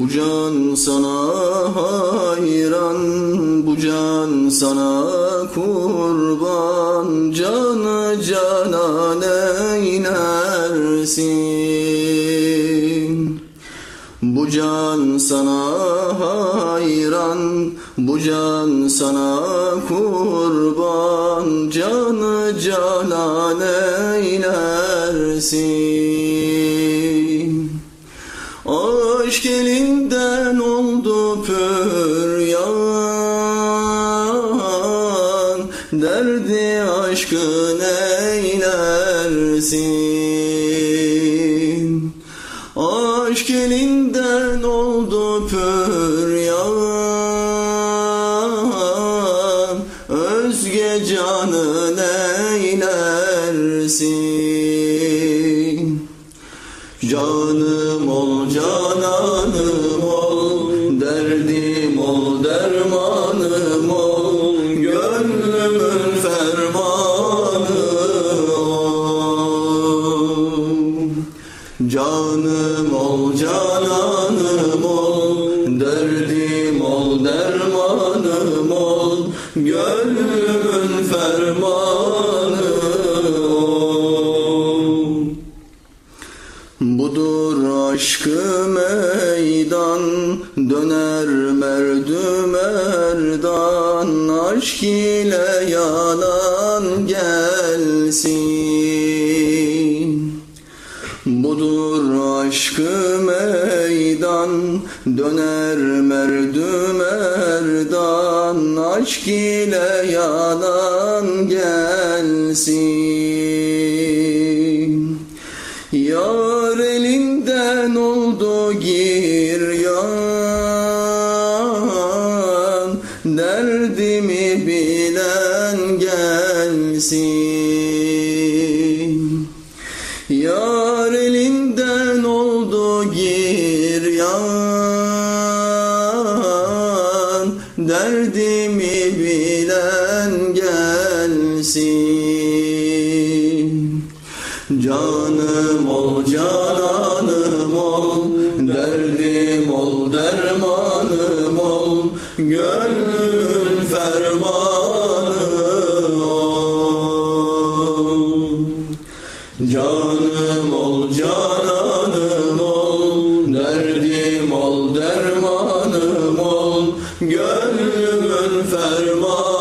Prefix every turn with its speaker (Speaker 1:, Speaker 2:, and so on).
Speaker 1: Bu can sana hayran, bu can sana kurban, canı canan eylersin. Bu can sana hayran, bu can sana kurban, canı canan eylersin. Aşk elinden oldu püryan Derdi aşkın eylersin. Aşk elinden oldu püryan Özge canın eylersin. Canım Canım ol cananım ol Derdim ol dermanım ol Gönlümün fermanı ol. Budur aşkı meydan Döner merdü merdan Aşk ile yanan gelsin aşkı meydan Döner merdü merdan Aşk ile yanan gelsin. Yar elinden oldu giryan Derdimi bilen gelsin Yar elinden oldu giryan Derdimi bilen gelsin. Canım ol cananım ol. Derdim ol dermanım ol. Gönlümün fermanı dermanım ol, gönlümün fermanı.